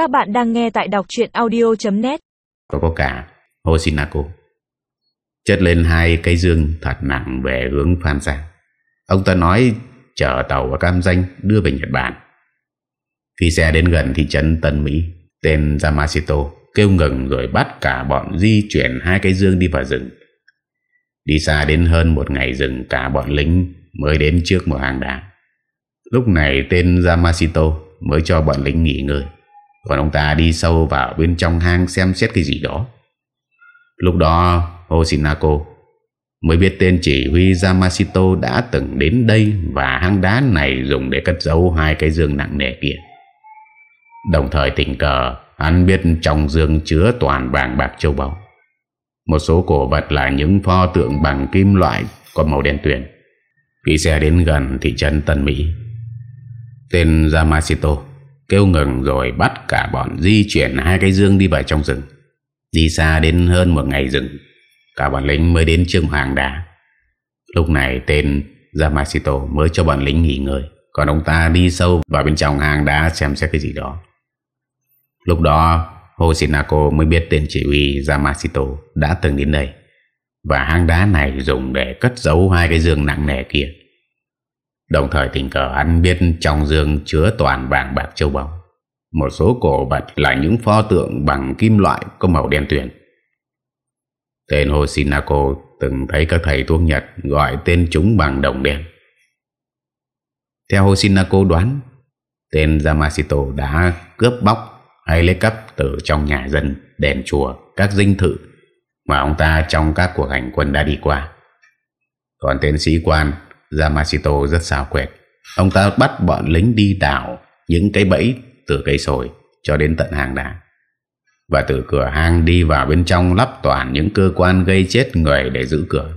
Các bạn đang nghe tại đọc chuyện audio.net có có cả. Hoshinako Chất lên hai cây dương thật nặng về hướng Phan Giang. Ông ta nói chở tàu và cam danh đưa về Nhật Bản. Khi xe đến gần thị trấn Tân Mỹ, Tên Yamashito kêu ngừng rồi bắt cả bọn di chuyển hai cây dương đi vào rừng. Đi xa đến hơn một ngày rừng, cả bọn lính mới đến trước một hàng đá. Lúc này tên Yamashito mới cho bọn lính nghỉ ngơi. Còn ông ta đi sâu vào bên trong hang xem xét cái gì đó Lúc đó Hoshinako mới biết tên chỉ huy Yamashito đã từng đến đây và hang đá này dùng để cất giấu hai cái dương nặng nề kia. Đồng thời tình cờ hắn biết trong dương chứa toàn vàng bạc châu báu. Một số cổ vật là những pho tượng bằng kim loại có màu đen tuyền. Khi xe đến gần thị trấn Tân Mỹ, tên Yamashito kêu ngừng rồi bắt cả bọn di chuyển hai cái dương đi vào trong rừng. Đi xa đến hơn một ngày rừng, Cả bọn lính mới đến trường hoàng đá. Lúc này tên Yamashito mới cho bọn lính nghỉ ngơi, Còn ông ta đi sâu vào bên trong hang đá xem xét cái gì đó. Lúc đó Hoshinako mới biết tên chỉ huy Yamashito đã từng đến đây, Và hang đá này dùng để cất giấu hai cái giường nặng nề kia. Đồng thời tình cờ anh biết trong giường chứa toàn vàng bạc châu báu một số cổ vật là những pho tượng bằng kim loại có màu đen tuyền. Tên Hoshinako từng thấy các thầy thuốc Nhật gọi tên chúng bằng đồng đen. Theo Hoshinako đoán, tên Yamashito đã cướp bóc hay lấy cắp từ trong nhà dân, đèn chùa, các dinh thự mà ông ta trong các cuộc hành quân đã đi qua. Còn tên sĩ quan Yamashito rất xào quyệt. Ông ta bắt bọn lính đi đảo những cái bẫy từ cây sồi cho đến tận hàng đá và từ cửa hang đi vào bên trong lắp toàn những cơ quan gây chết người để giữ cửa.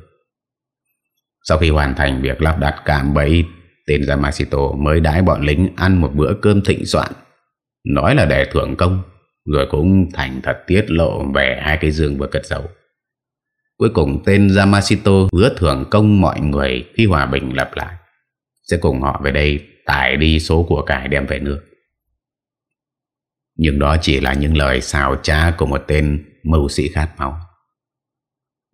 Sau khi hoàn thành việc lắp đặt cạm bẫy, tên Yamashito mới đái bọn lính ăn một bữa cơm thịnh soạn, nói là để thưởng công, rồi cũng thành thật tiết lộ về hai cái giường vừa cất giấu. Cuối cùng tên Yamashito hứa thưởng công mọi người khi hòa bình lập lại, sẽ cùng họ về đây tải đi số của cải đem về nước. Nhưng đó chỉ là những lời xào trá của một tên mưu sĩ khát máu.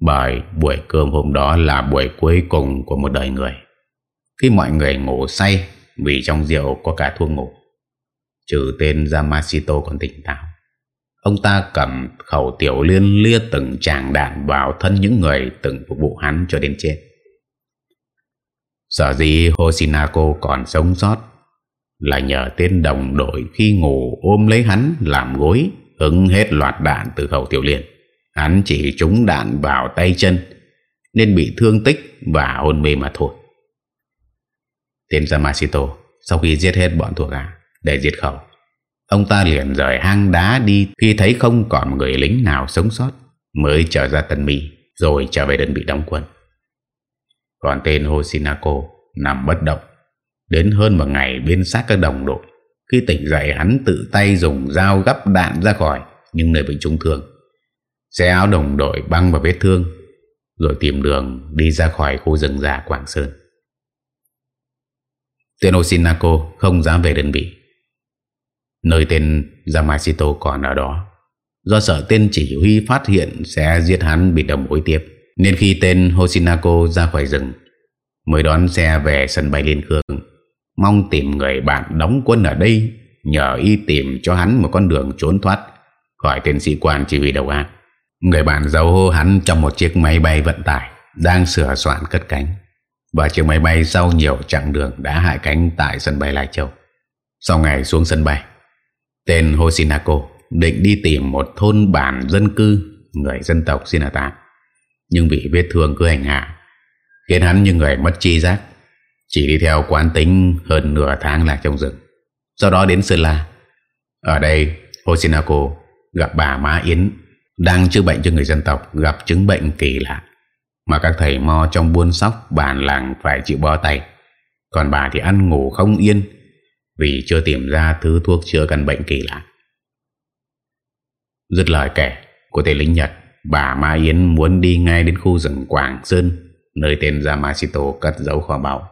Bởi buổi cơm hôm đó là buổi cuối cùng của một đời người. Khi mọi người ngủ say vì trong rượu có cả thuốc ngủ. Trừ tên Yamashito còn tỉnh táo. Ông ta cầm khẩu tiểu liên lia từng tràng đạn vào thân những người từng phục vụ hắn cho đến chết. Sở dĩ Hoshinako còn sống sót là nhờ tên đồng đội khi ngủ ôm lấy hắn làm gối hứng hết loạt đạn từ khẩu tiểu liên. Hắn chỉ trúng đạn vào tay chân nên bị thương tích và hôn mê mà thôi. Tên Yamashito sau khi giết hết bọn thuộc hạ để diệt khẩu, ông ta liền rời hang đá đi, khi thấy không còn người lính nào sống sót, mới trở ra Tân Mỹ, rồi trở về đơn vị đóng quân. Còn tên Hoshinako nằm bất động. Đến hơn một ngày, bên sát các đồng đội, Khi tỉnh dậy, hắn tự tay dùng dao gắp đạn ra khỏi Nhưng nơi bị trúng thương. Xe áo đồng đội băng vào vết thương, Rồi tìm đường đi ra khỏi khu rừng già Quảng Sơn. Tên Oshinako không dám về đơn vị. Nơi tên Yamashito còn ở đó. Do sợ tên chỉ huy phát hiện sẽ giết hắn bị đồng hối tiếp Nên khi tên Hoshinako ra khỏi rừng, Mới đón xe về sân bay Liên Khương, Mong tìm người bạn đóng quân ở đây Nhờ y tìm cho hắn một con đường trốn thoát Khỏi tên sĩ quan chỉ huy đầu ác Người bạn giấu hô hắn trong một chiếc máy bay vận tải Đang sửa soạn cất cánh, Và chiếc máy bay sau nhiều chặng đường Đã hạ cánh tại sân bay Lai Châu. Sau ngày xuống sân bay Tên Hoshinako định đi tìm một thôn bản dân cư Người dân tộc Shinata, Nhưng bị vết thương cứ hành hạ Khiến hắn như người mất chi giác chỉ đi theo quán tính hơn nửa tháng lạc trong rừng. Sau đó đến Sơn La. Ở đây Hoshinako gặp bà Má Yến Đang chữa bệnh cho người dân tộc Gặp chứng bệnh kỳ lạ. Mà các thầy mo trong buôn sóc Bản làng phải chịu bó tay. Còn bà thì ăn ngủ không yên vì chưa tìm ra thứ thuốc chữa căn bệnh kỳ lạ. Dứt lời kể của tên lính Nhật, Bà Ma Yến muốn đi ngay đến khu rừng Quảng Sơn, Nơi tên Yamashito cất giấu kho báu.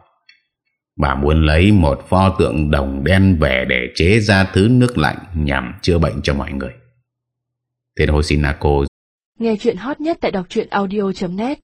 Bà muốn lấy một pho tượng đồng đen về để chế ra thứ nước lạnh nhằm chữa bệnh cho mọi người. Tên Hoshinako Nghe chuyện hot nhất tại đọc audio.net